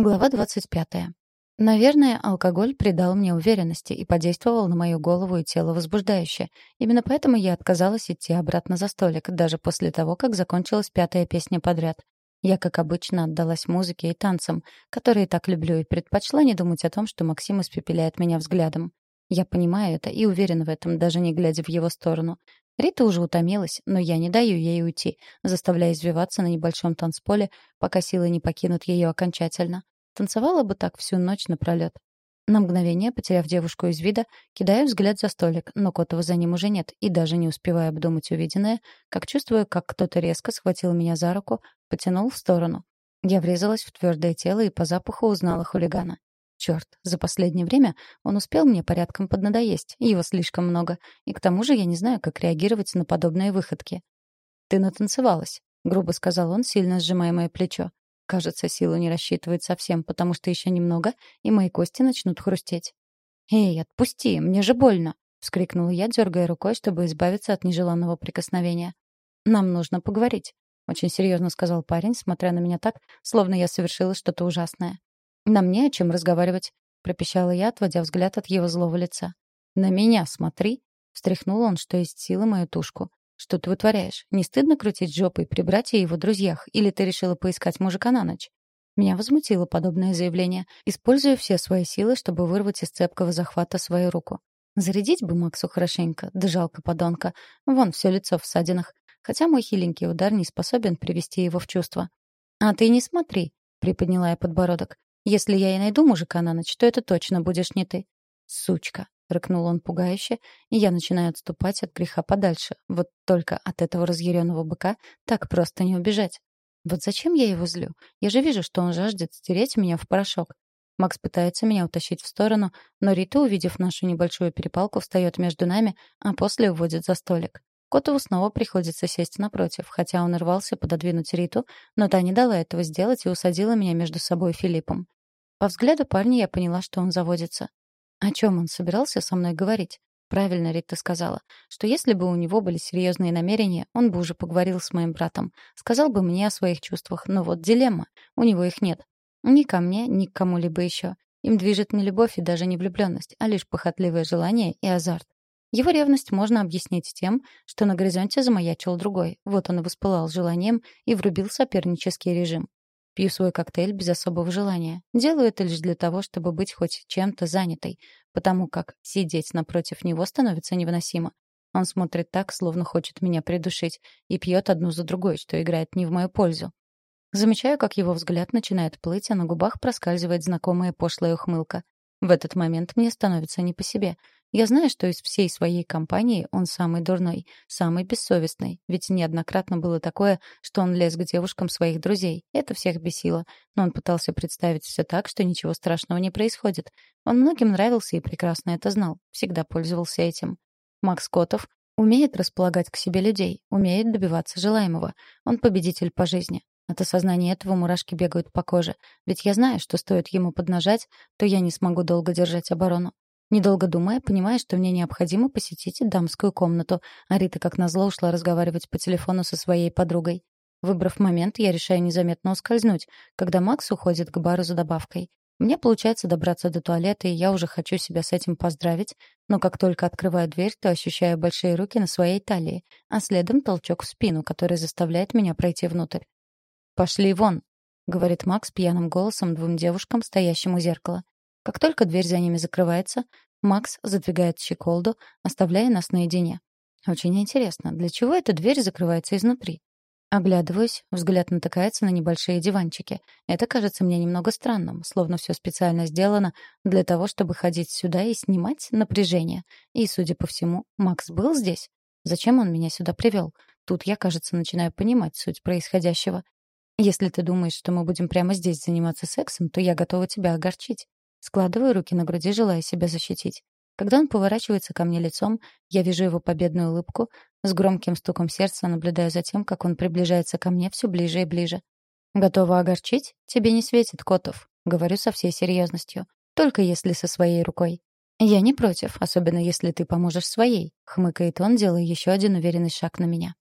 Глава 25. Наверное, алкоголь придал мне уверенности и подействовал на мою голову и тело возбуждающе. Именно поэтому я отказалась идти обратно за столик, даже после того, как закончилась пятая песня подряд. Я, как обычно, отдалась музыке и танцам, которые так люблю, и предпочла не думать о том, что Максим испепеляет меня взглядом. Я понимаю это и уверена в этом, даже не глядя в его сторону. Рита уже утомилась, но я не даю ей уйти, заставляя извиваться на небольшом танцполе, пока силы не покинут ее окончательно. Танцевала бы так всю ночь напролет. На мгновение, потеряв девушку из вида, кидаю взгляд за столик, но Котова за ним уже нет, и даже не успевая обдумать увиденное, как чувствую, как кто-то резко схватил меня за руку, потянул в сторону. Я врезалась в твердое тело и по запаху узнала хулигана. Черт, за последнее время он успел мне порядком поднадоесть, его слишком много, и к тому же я не знаю, как реагировать на подобные выходки. «Ты натанцевалась», — грубо сказал он, сильно сжимая мое плечо. Кажется, силу не рассчитывает совсем, потому что еще немного, и мои кости начнут хрустеть. «Эй, отпусти, мне же больно!» — вскрикнула я, дергая рукой, чтобы избавиться от нежеланного прикосновения. «Нам нужно поговорить», — очень серьезно сказал парень, смотря на меня так, словно я совершила что-то ужасное. «Нам не о чем разговаривать», — пропищала я, отводя взгляд от его злого лица. «На меня смотри», — встряхнул он, что есть силы, мою тушку. «Что ты вытворяешь? Не стыдно крутить жопой при брате и его друзьях? Или ты решила поискать мужика на ночь?» Меня возмутило подобное заявление. Используя все свои силы, чтобы вырвать из цепкого захвата свою руку. Зарядить бы Максу хорошенько, да жалко подонка. Вон, все лицо в ссадинах. Хотя мой хиленький удар не способен привести его в чувство. «А ты не смотри», — приподняла я подбородок. Если я и найду мужика на ночь, то это точно будешь не ты. Сучка, рыкнул он пугающе, и я начинаю отступать от греха подальше. Вот только от этого разъяренного быка так просто не убежать. Вот зачем я его злю? Я же вижу, что он жаждет стереть меня в порошок. Макс пытается меня утащить в сторону, но Рита, увидев нашу небольшую перепалку, встает между нами, а после уводит за столик. Котову снова приходится сесть напротив, хотя он рвался пододвинуть Риту, но та не дала этого сделать и усадила меня между собой и Филиппом. По взгляду парня я поняла, что он заводится. О чем он собирался со мной говорить? Правильно Рита сказала, что если бы у него были серьезные намерения, он бы уже поговорил с моим братом, сказал бы мне о своих чувствах, но вот дилемма, у него их нет. Ни ко мне, ни к кому-либо еще. Им движет не любовь и даже не влюбленность, а лишь похотливое желание и азарт. Его ревность можно объяснить тем, что на горизонте замаячил другой. Вот он и воспылал желанием и врубил сопернический режим. Пью свой коктейль без особого желания. Делаю это лишь для того, чтобы быть хоть чем-то занятой, потому как сидеть напротив него становится невыносимо. Он смотрит так, словно хочет меня придушить, и пьет одну за другой, что играет не в мою пользу. Замечаю, как его взгляд начинает плыть, а на губах проскальзывает знакомая пошлая ухмылка. В этот момент мне становится не по себе — я знаю, что из всей своей компании он самый дурной, самый бессовестный, ведь неоднократно было такое, что он лез к девушкам своих друзей. Это всех бесило, но он пытался представить все так, что ничего страшного не происходит. Он многим нравился и прекрасно это знал, всегда пользовался этим. Макс Котов умеет располагать к себе людей, умеет добиваться желаемого. Он победитель по жизни. От осознания этого мурашки бегают по коже, ведь я знаю, что стоит ему поднажать, то я не смогу долго держать оборону. Недолго думая, понимая, что мне необходимо посетить дамскую комнату, а Рита, как назло, ушла разговаривать по телефону со своей подругой. Выбрав момент, я решаю незаметно ускользнуть, когда Макс уходит к бару за добавкой. Мне получается добраться до туалета, и я уже хочу себя с этим поздравить, но как только открываю дверь, то ощущаю большие руки на своей талии, а следом толчок в спину, который заставляет меня пройти внутрь. «Пошли вон», — говорит Макс пьяным голосом двум девушкам, стоящим у зеркала. Как только дверь за ними закрывается, Макс задвигает щеколду, оставляя нас наедине. Очень интересно, для чего эта дверь закрывается изнутри? Оглядываюсь, взгляд натыкается на небольшие диванчики. Это кажется мне немного странным, словно все специально сделано для того, чтобы ходить сюда и снимать напряжение. И, судя по всему, Макс был здесь. Зачем он меня сюда привел? Тут я, кажется, начинаю понимать суть происходящего. Если ты думаешь, что мы будем прямо здесь заниматься сексом, то я готова тебя огорчить. Складываю руки на груди, желая себя защитить. Когда он поворачивается ко мне лицом, я вижу его победную улыбку, с громким стуком сердца наблюдаю за тем, как он приближается ко мне все ближе и ближе. «Готова огорчить? Тебе не светит, Котов», — говорю со всей серьезностью. «Только если со своей рукой». «Я не против, особенно если ты поможешь своей», — хмыкает он, делая еще один уверенный шаг на меня.